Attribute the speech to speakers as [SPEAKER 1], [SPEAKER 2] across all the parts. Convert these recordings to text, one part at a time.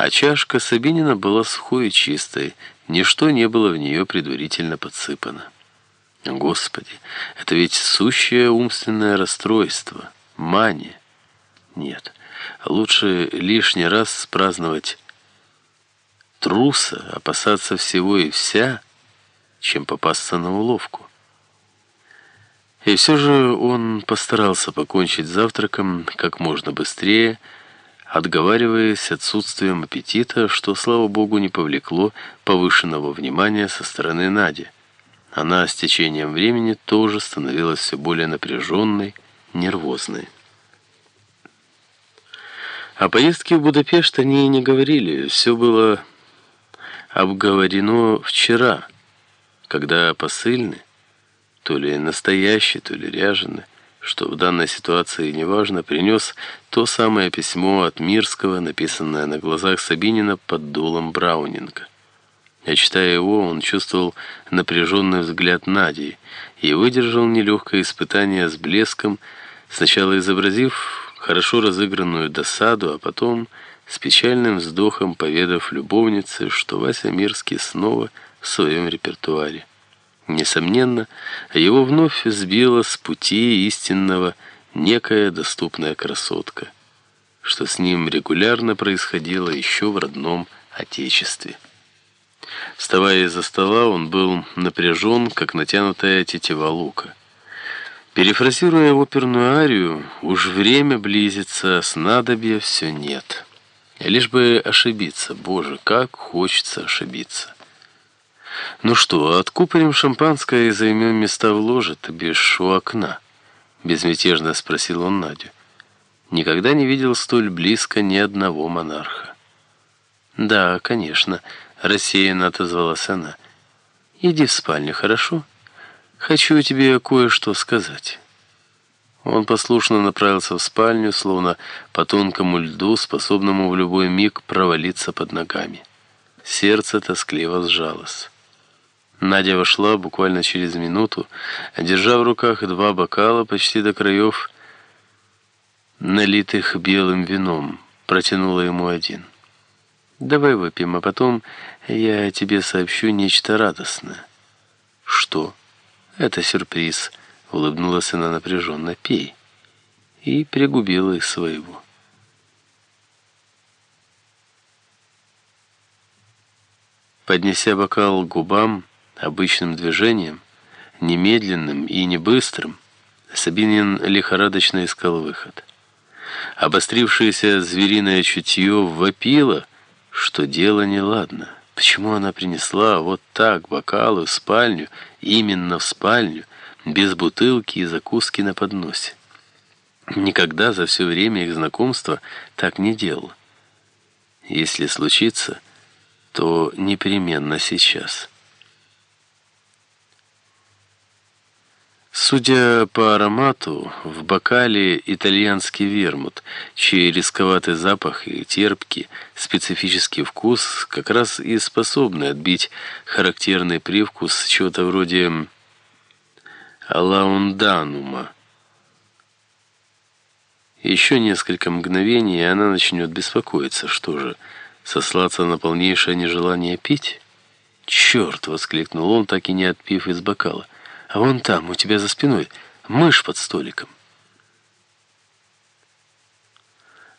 [SPEAKER 1] А чашка Сабинина была сухой и чистой, ничто не было в нее предварительно подсыпано. Господи, это ведь сущее умственное расстройство, мания. Нет, лучше лишний раз спраздновать труса, опасаться всего и вся, чем попасться на уловку. И все же он постарался покончить завтраком как можно быстрее, отговариваясь отсутствием аппетита, что, слава богу, не повлекло повышенного внимания со стороны Нади. Она с течением времени тоже становилась все более напряженной, нервозной. О поездке в Будапешт они и не говорили, все было обговорено вчера, когда посыльный, то ли настоящий, то ли ряженый, что в данной ситуации неважно, принес то самое письмо от Мирского, написанное на глазах Сабинина под дулом Браунинга. А читая его, он чувствовал напряженный взгляд Нади и выдержал нелегкое испытание с блеском, сначала изобразив хорошо разыгранную досаду, а потом с печальным вздохом поведав любовнице, что Вася Мирский снова в своем репертуаре. Несомненно, его вновь сбила с пути истинного некая доступная красотка, что с ним регулярно происходило еще в родном отечестве. Вставая из-за стола, он был напряжен, как натянутая тетива лука. Перефразируя оперную арию, «Уж время близится, снадобья все нет». Лишь бы ошибиться, боже, как хочется ошибиться. «Ну что, откупорим шампанское и займем места в ложе, ты бишь у окна?» Безмятежно спросил он Надю. Никогда не видел столь близко ни одного монарха. «Да, конечно», — рассеянно отозвалась она. «Иди в спальню, хорошо? Хочу тебе кое-что сказать». Он послушно направился в спальню, словно по тонкому льду, способному в любой миг провалиться под ногами. Сердце тоскливо сжалось. Надя вошла буквально через минуту, держа в руках два бокала почти до краев, налитых белым вином, протянула ему один. «Давай выпьем, а потом я тебе сообщу нечто радостное». «Что?» «Это сюрприз», — улыбнулась она напряженно. «Пей». И пригубила из своего. Поднеся бокал к губам, обычным движением, немедленным и не быстрым, Сабинин лихорадочно искал выход. Обострившееся звериное чутье вопило, что дело неладно. Почему она принесла вот так бокалы в спальню, именно в спальню, без бутылки и закуски на подносе? Никогда за все время их знакомства так не делала. Если случится, то непременно сейчас. Судя по аромату, в бокале итальянский вермут, чей рисковатый запах и терпкий, специфический вкус как раз и способны отбить характерный привкус чего-то вроде лаунданума. Еще несколько мгновений, и она начнет беспокоиться. Что же, сослаться на полнейшее нежелание пить? «Черт!» — воскликнул он, так и не отпив из бокала. А вон там, у тебя за спиной, мышь под столиком.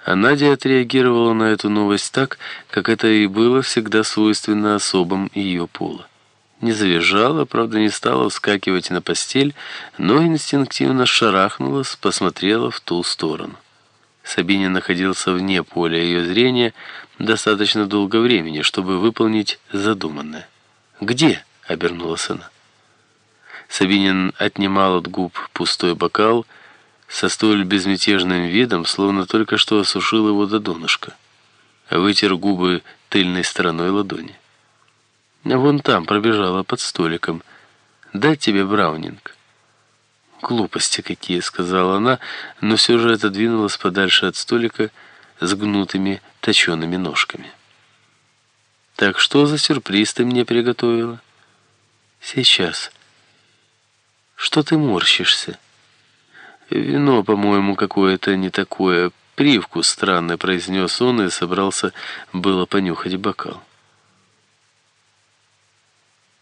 [SPEAKER 1] А Надя отреагировала на эту новость так, как это и было всегда свойственно особам ее пола. Не завизжала, правда, не стала вскакивать на постель, но инстинктивно шарахнулась, посмотрела в ту сторону. Сабинин находился вне поля ее зрения достаточно долго времени, чтобы выполнить задуманное. «Где?» — обернулась она. Сабинин отнимал от губ пустой бокал со столь безмятежным видом, словно только что осушил его до донышка. Вытер губы тыльной стороной ладони. Вон там пробежала под столиком. «Дать тебе браунинг». «Глупости какие», — сказала она, но все же отодвинулась подальше от столика с гнутыми точеными ножками. «Так что за сюрприз ты мне приготовила?» «Сейчас». Что ты морщишься? Вино, по-моему, какое-то не такое. привкус странный», — произнес он и собрался было понюхать бокал.